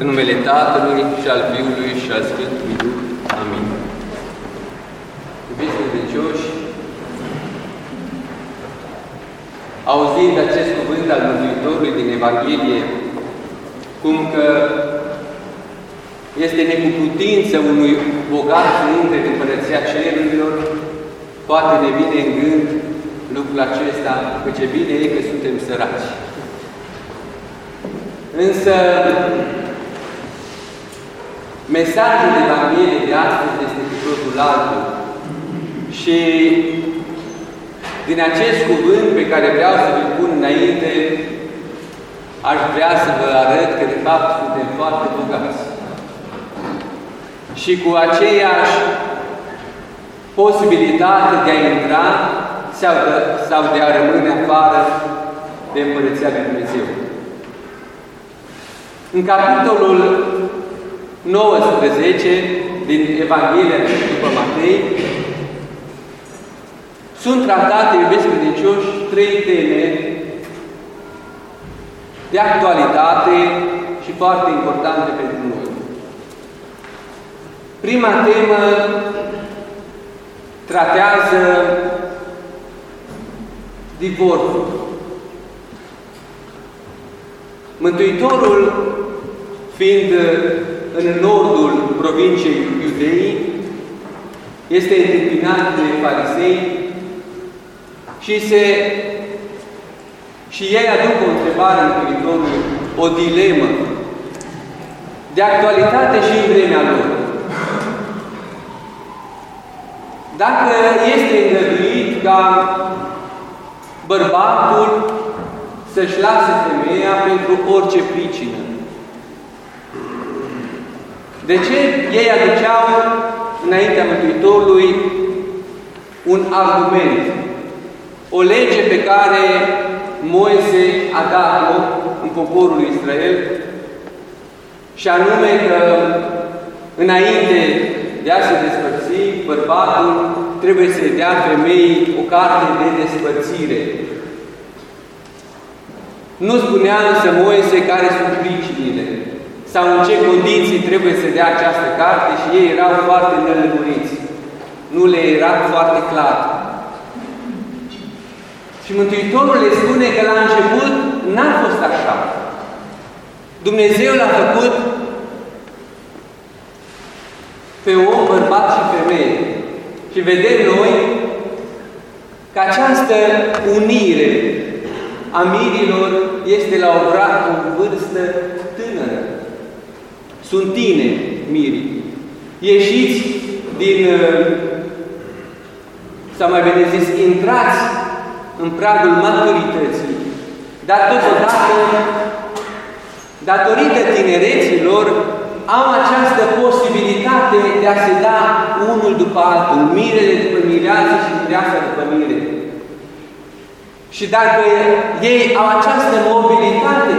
În numele Tatălui și al Fiului și al Sfântului Duh. Amin. Iubiți credincioși, auzind acest cuvânt al Mântuitorului din Evanghelie, cum că este necuputință unui bogat să intre în Împărăția Cerurilor, poate ne vine în gând lucrul acesta, că ce bine e că suntem săraci. Însă, mesajul Evangheliei de astăzi este cu totul altul. Și din acest cuvânt pe care vreau să vi pun înainte, aș vrea să vă arăt că de fapt suntem foarte bogați. Și cu aceeași posibilitate de a intra sau de, sau de a rămâne afară de Împărăția Lui Dumnezeu. În capitolul 19 din Evanghelia după Matei sunt tratate, iubiți credincioși, trei teme de actualitate și foarte importante pentru noi. Prima temă tratează divorțul. Mântuitorul, fiind în nordul provinciei Iudeii, este întâmpinat de farisei și, se, și ei aduc o întrebare Mântuitorului, o dilemă de actualitate și în vremea lor. Dacă este îngăduit ca bărbatul să-și lase femeia pentru orice pricină. De ce ei aduceau înaintea Mântuitorului un argument, o lege pe care Moise a dat-o în poporul Israel și anume că înainte de a se despărți, bărbatul trebuie să-i dea femeii o carte de despărțire. Nu spunea însă Moise care sunt pricinile sau în ce condiții trebuie să dea această carte și ei erau foarte nelămuriți. Nu le era foarte clar. Și Mântuitorul le spune că la început n-a fost așa. Dumnezeu l-a făcut pe om, bărbat și femeie. Și vedem noi că această unire a mirilor este la o, o vârstă tânără. Sunt tine, mirii. Ieșiți din, sau mai bine zis, intrați în pragul maturității, dar totodată, datorită tinereților, au această posibilitate de a se da unul după altul, mirele după mirează și mireasa după mire. Și dacă ei au această mobilitate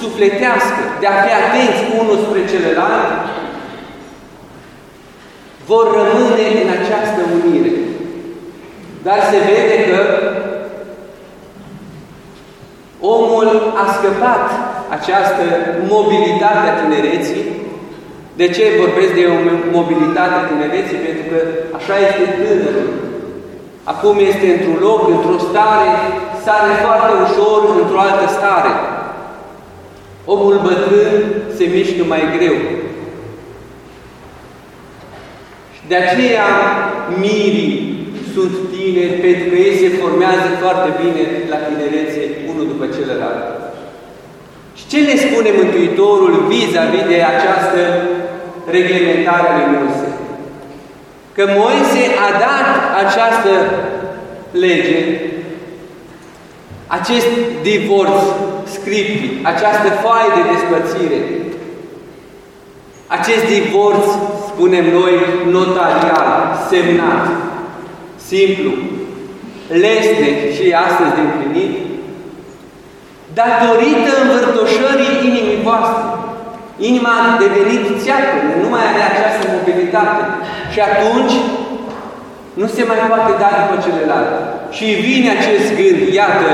sufletească de a fi atenți unul spre celălalt, vor rămâne în această unire. Dar se vede că omul a scăpat această mobilitate a tinereții de ce vorbesc de o mobilitate a tinereții? Pentru că așa este tânărul. Acum este într-un loc, într-o stare, sare foarte ușor într-o altă stare. Omul bătrân se mișcă mai greu. De aceea mirii sunt tineri, pentru că ei se formează foarte bine la tinerețe, unul după celălalt. Și ce le spune Mântuitorul vis-a-vis -vis de această reglementarea lui Moise. Că Moise a dat această lege, acest divorț scripti, această foaie de despărțire, acest divorț, spunem noi, notarial, semnat, simplu, lesne și astăzi de împlinit, datorită învârtoșării inimii voastre. Inima a devenit țeapă, nu mai are această mobilitate. Și atunci nu se mai poate da după celălalt. Și vine acest gând, iată,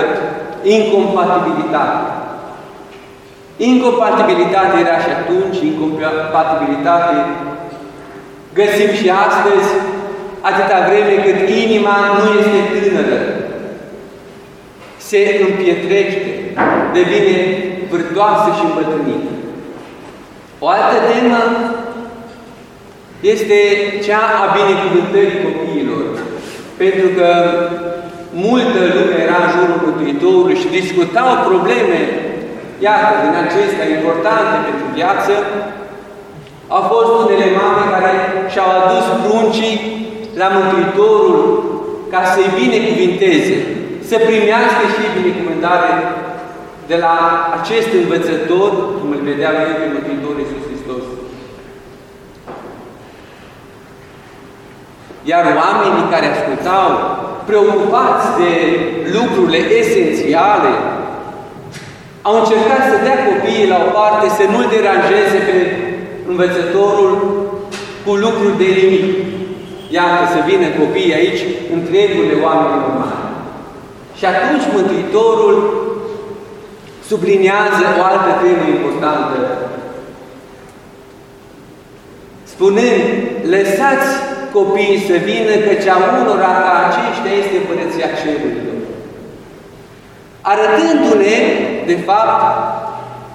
incompatibilitate. Incompatibilitate era și atunci, incompatibilitate găsim și astăzi, atâta vreme cât inima nu este tânără, se împietrește, devine vârtoasă și îmbătrânită. O altă temă este cea a binecuvântării copiilor, pentru că multă lume era în jurul Mântuitorului și discutau probleme, iată, din acestea importante pentru viață, au fost unele mame care și-au adus pruncii la Mântuitorul ca să-i binecuvinteze, să primească și binecuvântare de la acest învățător, cum îl vedea ei pe Mântuitorul Iisus Hristos. Iar oamenii care ascultau, preocupați de lucrurile esențiale, au încercat să dea copiii la o parte, să nu-l deranjeze pe învățătorul cu lucruri de nimic. Iată să vină copiii aici, întreburile oameni normali. Și atunci Mântuitorul subliniază o altă temă importantă, spunând, lăsați copiii să vină, căci a unora ca aceștia este Împărăția Cerurilor. Arătându-ne, de fapt,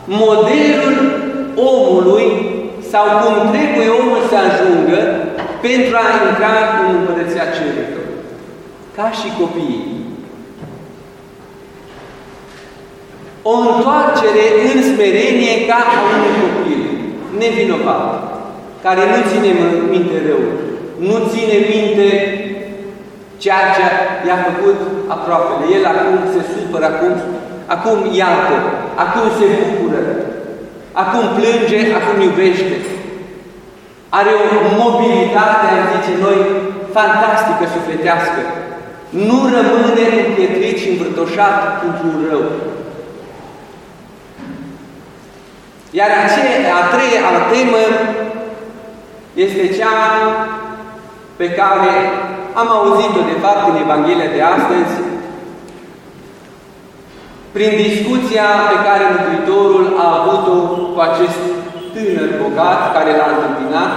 modelul omului sau cum trebuie omul să ajungă pentru a intra în Împărăția Cerurilor. Ca și copiii. O întoarcere în smerenie ca a unui copil nevinovat, care nu ține minte rău, nu ține minte ceea ce i-a făcut aproapele. El acum se supără, acum, acum iartă, acum se bucură, acum plânge, acum iubește. Are o mobilitate, am zice noi, fantastică sufletească. Nu rămâne împietrit și învârtoșat într-un rău. Iar a treia temă este cea pe care am auzit-o de fapt în Evanghelia de astăzi, prin discuția pe care Mântuitorul a avut-o cu acest tânăr bogat care l-a întâmpinat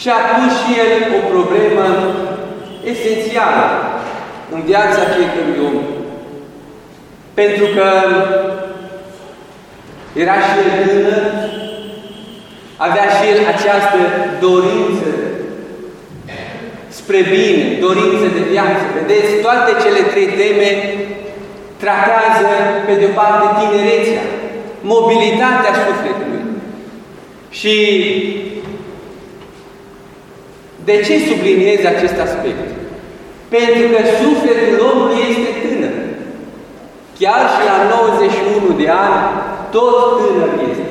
și a pus și el o problemă esențială în viața fiecărui om. Pentru că era și el tânăr, avea și el această dorință spre bine, dorință de viață. Vedeți, toate cele trei teme tratează, pe de o parte, tinerețea, mobilitatea sufletului. Și de ce subliniez acest aspect? Pentru că sufletul omului este tânăr. Chiar și la 91 de ani, tot tânăr este.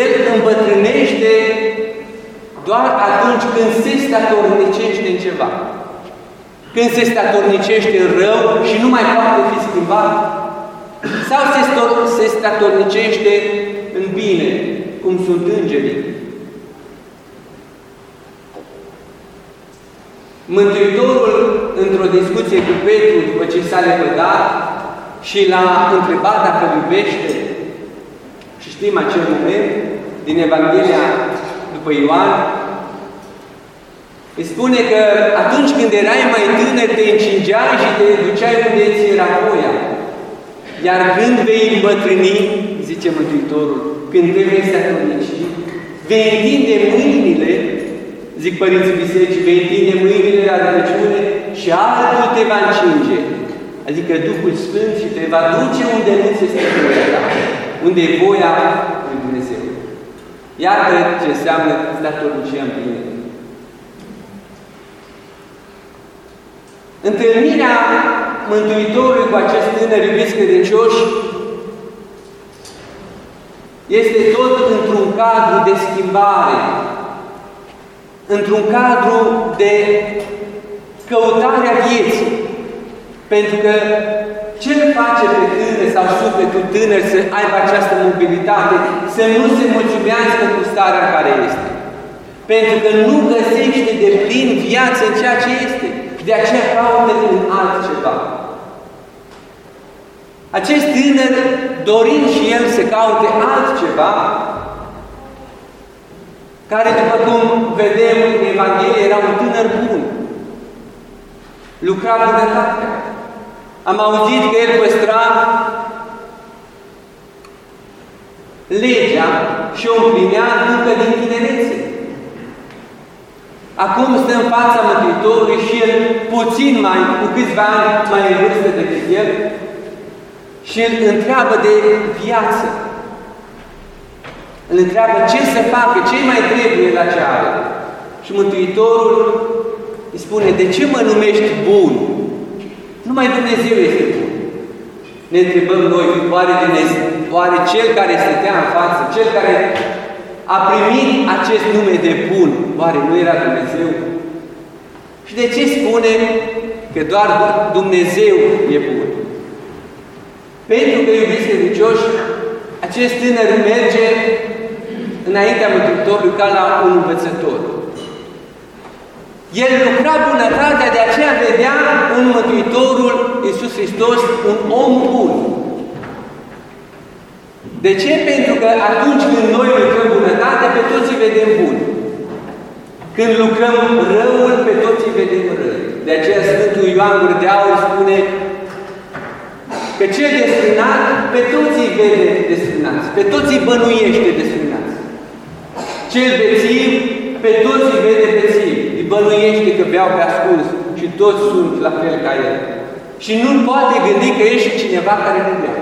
El îmbătrânește doar atunci când se statornicește în ceva. Când se statornicește în rău și nu mai poate fi schimbat. Sau se, se statornicește în bine, cum sunt îngerii. Mântuitorul, într-o discuție cu Petru, după ce s-a lepădat și l-a întrebat dacă iubește, și știm acel moment din Evanghelia după Ioan, îi spune că atunci când erai mai tânăr, te încingeai și te duceai unde ți era voia. Iar când vei îmbătrâni, zice Mântuitorul, când te vei statornici, vei întinde mâinile, zic Părinții Biserici, vei întinde mâinile la rugăciune și altul te va încinge. Adică Duhul Sfânt și te va duce unde nu se este voia unde e voia lui Dumnezeu. Iată ce înseamnă statornicia în bine. Întâlnirea Mântuitorului cu acest tânăr iubiți credincioși este tot într-un cadru de schimbare, într-un cadru de căutare a vieții. Pentru că ce îl face pe tânăr sau sufletul tânăr să aibă această mobilitate, să nu se mulțumească cu starea în care este? Pentru că nu găsește de plin viață în ceea ce este. De aceea caută în altceva. Acest tânăr, dorind și el să caute altceva, care, după cum vedem în Evanghelie, era un tânăr bun. Lucra bunătate. Am auzit că el păstra legea și o împlinea încă din tinerețe. Acum stă în fața Mântuitorului și el puțin mai, cu câțiva ani mai în vârstă decât el, și îl întreabă de viață. Îl întreabă ce să facă, ce mai trebuie la ce are. Și Mântuitorul îi spune, de ce mă numești bun? Numai Dumnezeu este bun. Ne întrebăm noi, oare, Dumnezeu, oare Cel care stătea în față, Cel care a primit acest nume de bun, oare nu era Dumnezeu? Și de ce spune că doar Dumnezeu e bun? Pentru că, iubiți credincioși, acest tânăr merge înaintea Mântuitorului ca la un învățător. El lucra bunătatea, de aceea vedea în Mântuitorul Iisus Hristos un om bun. De ce? Pentru că atunci când noi lucrăm bunătatea, pe toți îi vedem bun. Când lucrăm răul, pe toți îi vedem rău. De aceea Sfântul Ioan Gură de Aur spune că cel desfrânat pe toți îi vede desfrânați, pe toți îi bănuiește desfrânați. Cel bețiv pe toți îi vede bețiv, îi bănuiește că beau pe ascuns și toți sunt la fel ca el. Și nu poate gândi că e și cineva care nu bea.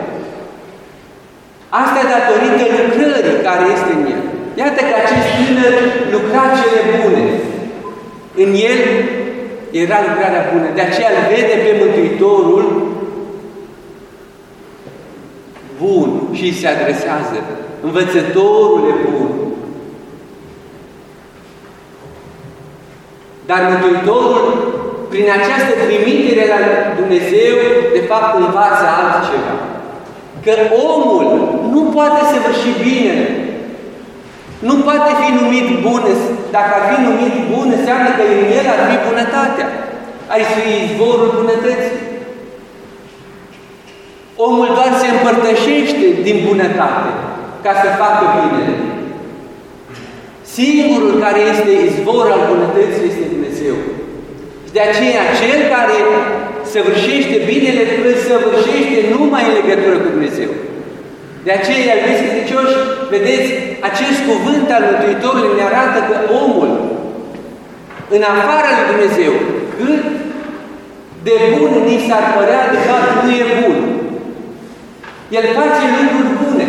Asta datorită lucrării care este în el. Iată că acest tânăr lucra cele bune. În el era lucrarea bună. De aceea îl vede pe Mântuitorul bun și se adresează. Învățătorul e bun. Dar Mântuitorul, prin această trimitere la Dumnezeu, de fapt învață altceva. Că omul nu poate să vârși bine. Nu poate fi numit bun. Dacă ar fi numit bun, înseamnă că în el ar fi bunătatea. Ai fi izvorul bunătății. Omul doar se împărtășește din bunătate ca să facă bine. Singurul care este izvor al bunătății este Dumnezeu. Și de aceea, cel care săvârșește binele, îl săvârșește numai în legătură cu Dumnezeu. De aceea, iubiți credincioși, vedeți, acest cuvânt al Mântuitorului ne arată că omul, în afara lui Dumnezeu, cât de bun ni s-ar părea, de fapt nu e bun. El face lucruri bune.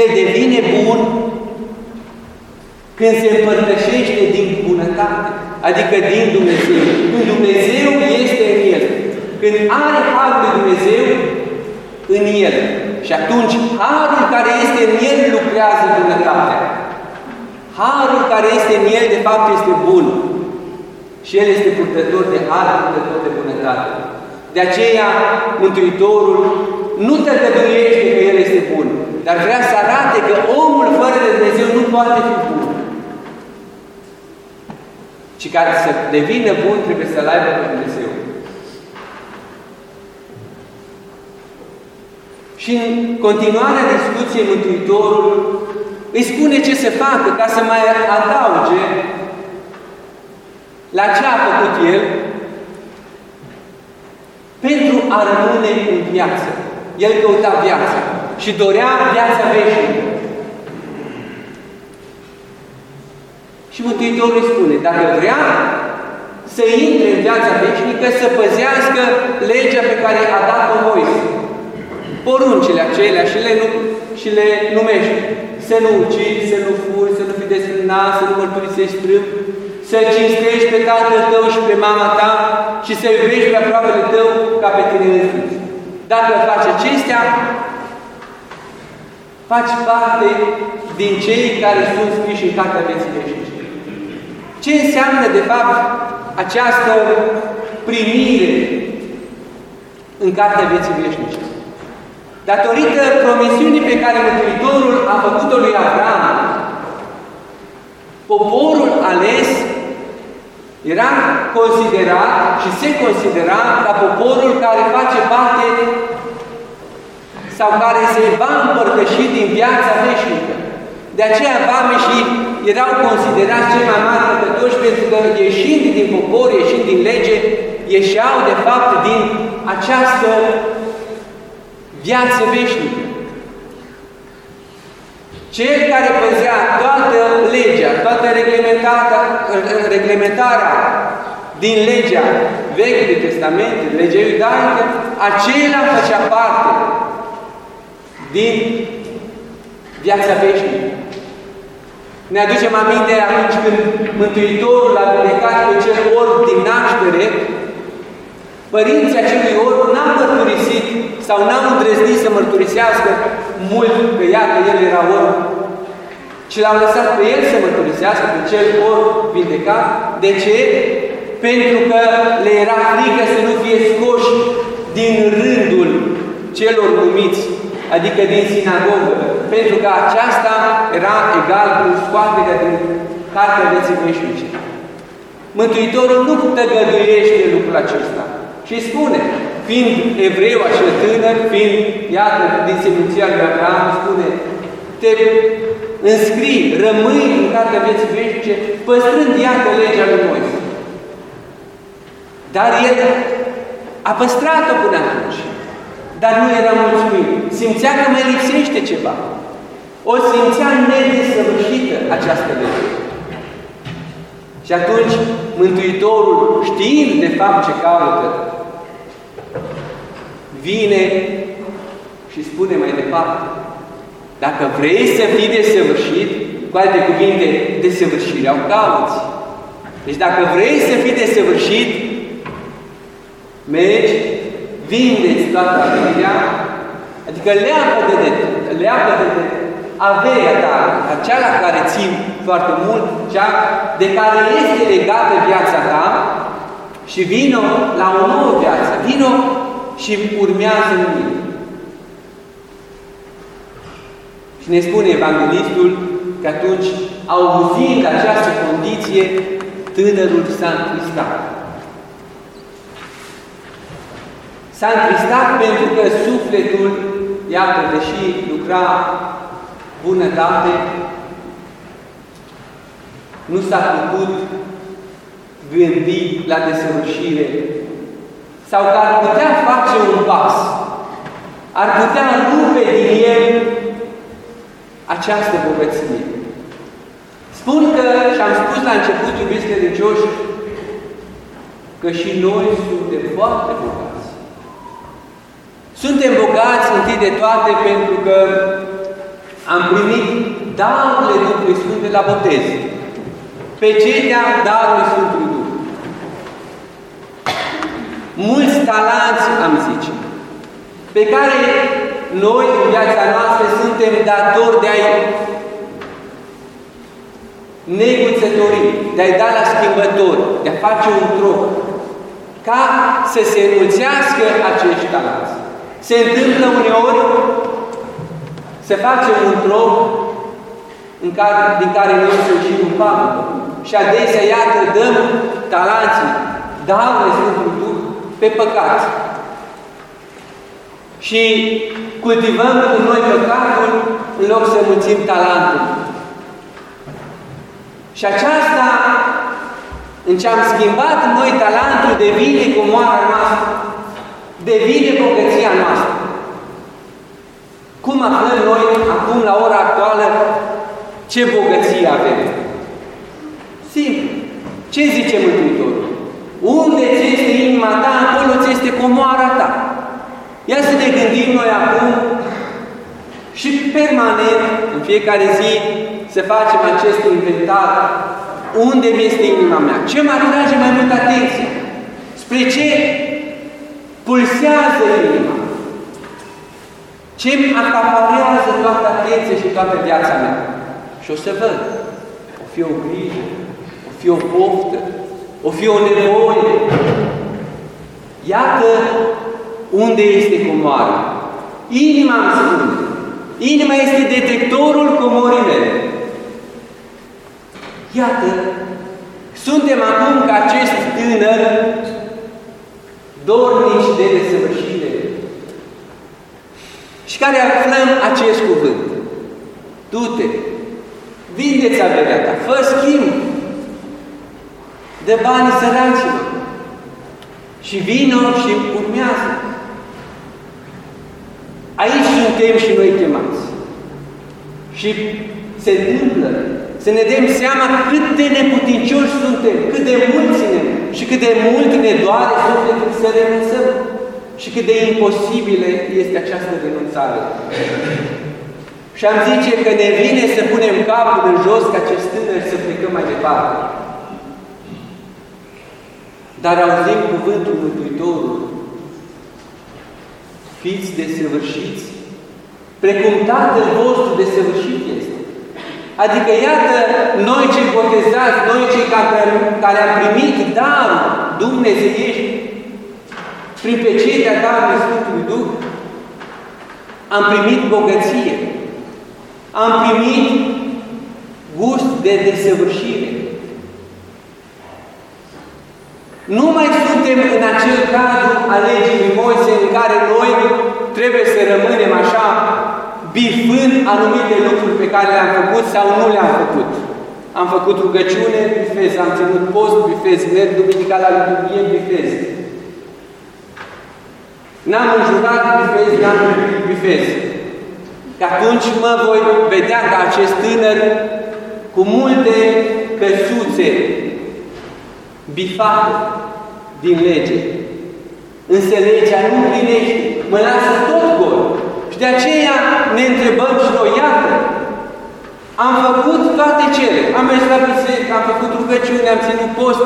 El devine bun când se împărtășește din bunătate, adică din Dumnezeu. Când Dumnezeu este în el. Când are Harul de Dumnezeu în el. Și atunci Harul care este în el lucrează bunătatea. Harul care este în el, de fapt, este bun. Și el este purtător de har, purtător de bunătate. De aceea, Mântuitorul nu te tăgăduiește că El este bun, dar vrea să arate că omul fără de Dumnezeu nu poate fi bun. Și care să devină bun trebuie să-L aibă pe Dumnezeu. Și în continuarea discuției Mântuitorul îi spune ce să facă ca să mai adauge la ce a făcut El pentru a rămâne în viață. El căuta viața și dorea viața veșnică. Și Mântuitorul îi spune, dacă vrea să intre în viața veșnică, să păzească legea pe care a dat-o Moise. Poruncile acelea și le, și le numește. Să nu ucizi, să nu furi, să nu fii desfrânat, să nu mărturisești strâmb, să cinstești pe tatăl tău și pe mama ta și să iubești pe aproapele tău ca pe tine însuți. Dacă faci acestea, faci parte din cei care sunt scriși în Cartea Vieții Veșnice. Ce înseamnă, de fapt, această primire în Cartea Vieții Veșnice? Datorită promisiunii pe care Mântuitorul a făcut-o lui Abraham, poporul ales Era considerat și se considera ca poporul care face parte sau care se va împărtăși din viața veșnică. De aceea vameșii erau considerați cei mai mari păcătoși pentru că ieșind din popor, ieșind din lege, ieșeau de fapt din această viață veșnică. Cel care păzea toată legea, toată reglementarea, reglementarea din legea Vechiului Testament, legea iudaică, acela făcea parte din viața veșnică. Ne aducem aminte atunci când Mântuitorul a plecat pe cel orb din naștere, părinții acelui orb n-au mărturisit sau n-au îndrăznit să mărturisească mult că iată el era orb, ci l-au lăsat pe el să mărturisească pe cel orb vindecat. De ce? Pentru că le era frică să nu fie scoși din rândul celor numiți adică din sinagogă, pentru că aceasta era egal cu scoaterea din cartea vieții veșnice. Mântuitorul nu tăgăduiește lucrul acesta și spune, fiind evreu acel tânăr, fiind, iată, din seminția lui Abraham, spune, te înscrii, rămâi în cartea vieții veșnice, păstrând, iată, legea lui Moise. Dar el a păstrat-o până atunci dar nu era mulțumit. Simțea că mai lipsește ceva. O simțea nedesăvârșită această lege. Și atunci Mântuitorul, știind de fapt ce caută, vine și spune mai departe, dacă vrei să fii desăvârșit, cu alte cuvinte, desăvârșirea o cauți. Deci dacă vrei să fii desăvârșit, mergi vindeți toată averea, adică leapă de, de, leapă de, de averea ta, acea la care țin foarte mult, cea de care este legată viața ta și vino la o nouă viață, vino și urmează în mine. Și ne spune Evanghelistul că atunci, auzind această condiție, tânărul s-a întristat. S-a întristat pentru că sufletul, iată, deși lucra bunătate, nu s-a putut gândi la desăvârșire sau că ar putea face un pas, ar putea rupe din el această bogăție. Spun că, și am spus la început, iubiți credincioși, că și noi suntem foarte bogați. Suntem bogați întâi de toate pentru că am primit darurile Duhului Sfânt de la botez. Pe cetea darului Sfântului Duh. Mulți talanți, am zice, pe care noi în viața noastră suntem datori de a-i neguțători, de a-i da la schimbători, de a face un troc, ca să se înulțească acești talanți. Se întâmplă uneori să facem un troc în care, din care noi să ieșim în papă. Și adesea, iată, dăm talanții, darurile Sfântului Duh pe păcat. Și cultivăm cu noi păcatul în loc să mulțim talentul. Și aceasta, în ce am schimbat noi talentul, devine comoara noastră devine bogăția noastră. Cum aflăm noi acum, la ora actuală, ce bogăție avem? Simplu. Ce zice Mântuitorul? Unde ți este inima ta, acolo ți este comoara ta. Ia să ne gândim noi acum și permanent, în fiecare zi, să facem acest inventar. Unde mi este inima mea? Ce mă atrage mai mult atenție? Spre ce pulsează inima. Ce îmi acaparează toată atenția și toată viața mea. Și o să văd. O fi o grijă, o fi o poftă, o fi o nevoie. Iată unde este comoara. Inima îmi spune. Inima este detectorul comorii mele. Iată Suntem acum ca acest tânăr dornici de desăvârșire și care aflăm acest cuvânt. Du-te, vindeți averea ta, fă schimb de banii sărancilor și vino și urmează. Aici suntem și noi chemați. Și se întâmplă să ne dăm seama cât de neputincioși suntem, cât de mult ținem și cât de mult ne doare sufletul să renunțăm și cât de imposibilă este această renunțare. Și am zice că ne vine să punem capul în jos ca acest tânăr să plecăm mai departe. Dar auzim cuvântul Mântuitorului. Fiți desăvârșiți, precum Tatăl vostru desăvârșit este. Adică, iată, noi cei botezați, noi cei care am primit darul dumnezeiești, prin pecerea darului Sfântului Duh, am primit bogăție, am primit gust de desăvârșire. Nu mai suntem în acel cadru al legii lui Moise în care noi trebuie să rămânem așa bifând anumite lucruri pe care le-am făcut sau nu le-am făcut. Am făcut rugăciune, bifez, am ținut post, bifez, merg duminica la liturghie, bifez. N-am înjurat, bifez, n-am bifez. Că atunci mă voi vedea ca acest tânăr cu multe căsuțe bifate din lege. Însă legea nu primește, mă lasă tot gol. Și de aceea ne întrebăm și noi, iată, am făcut toate cele. Am mers la biserică, am făcut rugăciune, am ținut post,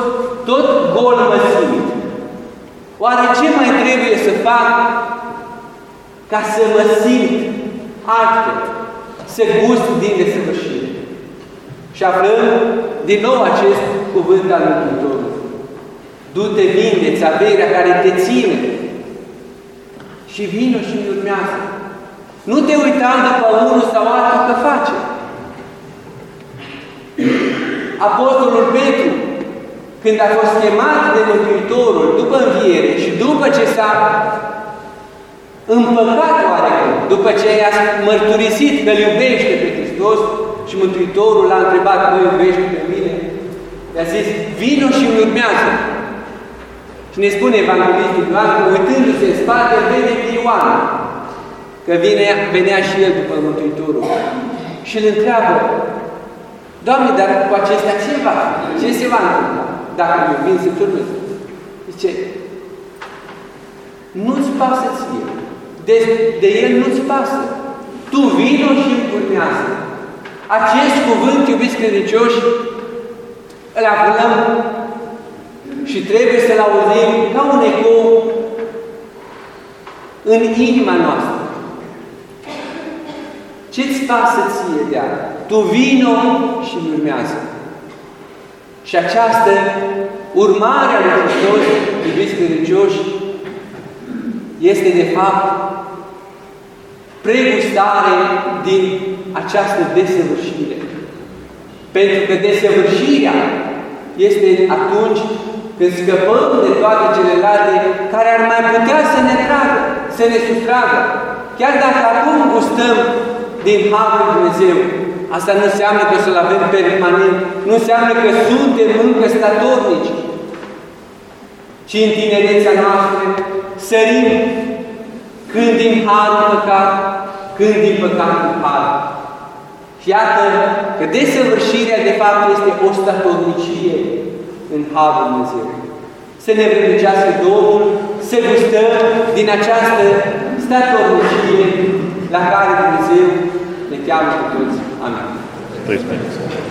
tot gol mă simt. Oare ce mai trebuie să fac ca să mă simt altfel, să gust din desăvârșire? Și aflăm din nou acest cuvânt al Mântuitorului. Du-te, vindeți averea care te ține și vină și urmează. Nu te uita după unul sau altul că face. Apostolul Petru, când a fost chemat de Mântuitorul după înviere și după ce s-a împăcat oarecum, după ce i-a mărturisit că îl iubește pe Hristos și Mântuitorul l-a întrebat, nu iubești pe mine? I-a zis, vino și îmi urmează. Și ne spune Evanghelistul Ioan, uitându-se în spate, vede pe Ioan, că vine, venea și el după Mântuitorul. Și îl întreabă, Doamne, dar cu acestea ce va Ce se va întâmpla? Dacă eu vin să urmez? Zice, nu-ți pasă ție. De, de el nu-ți pasă. Tu vino și urmează. Acest cuvânt, iubiți credincioși, îl aflăm și trebuie să-l auzim ca un ecou în inima noastră. Ce-ți pasă ție de -a? Tu vino și urmează. Și această urmare a lui Hristos, iubiți credincioși, este de fapt pregustare din această desăvârșire. Pentru că desăvârșirea este atunci când scăpăm de toate celelalte care ar mai putea să ne tragă, să ne sustragă. Chiar dacă acum gustăm din Harul Dumnezeu. Asta nu înseamnă că să-L avem permanent, nu înseamnă că suntem încă statornici, ci în tinerețea noastră sărim când din Har în păcat, când din păcat în Har. Și iată că desăvârșirea de fapt este o statornicie în Harul Dumnezeu. Să ne vrănicească Domnul, să gustăm din această statornicie la care Dumnezeu ne cheamă cu toți. Amin. 13.